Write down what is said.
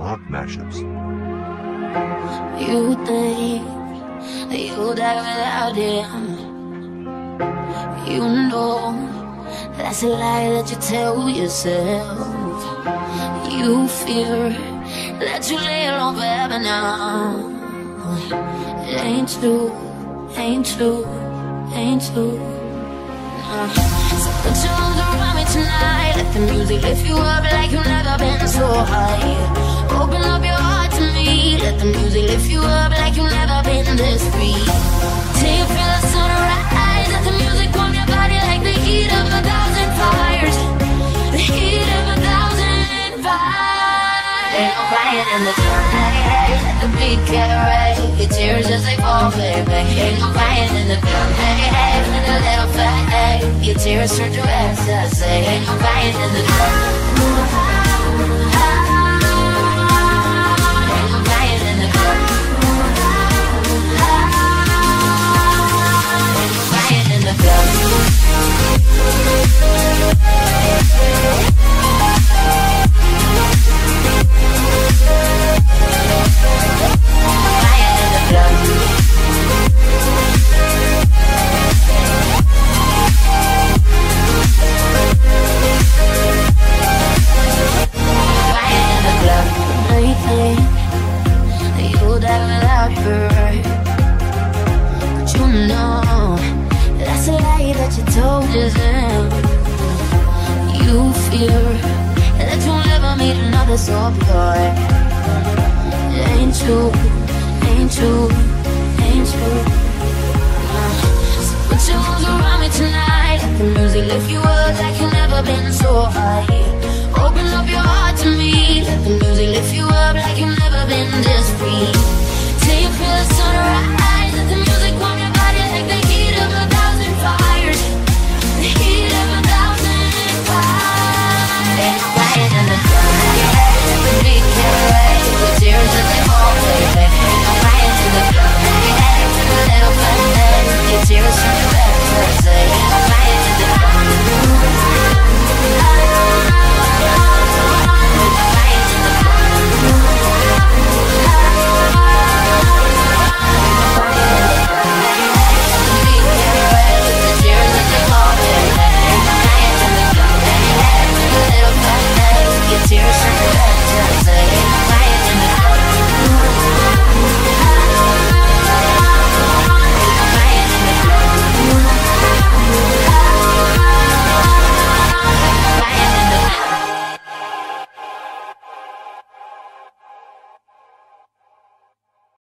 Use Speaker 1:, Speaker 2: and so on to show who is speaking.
Speaker 1: Mark Mashups.
Speaker 2: You think you'll die without him. You know that's a lie that you tell yourself. You fear that you lay alone forever now. It ain't true, ain't true, ain't true. So put your arms around me tonight. Let the music lift you up like you've never been so high. Open up your heart to me. Let the music lift you up like you've never been this free. Till you feel the sunrise. Let the music warm your body like the heat of a thousand fires. The heat of a thousand fires. Ain't no crying in the dark. Let the beat get right. Your tears just they fall, baby. Ain't no crying in the. Hey, with a little fight. Your tears turn to ecstasy. Ain't no that you told yourself. You fear that you'll never meet another boy. It ain't true,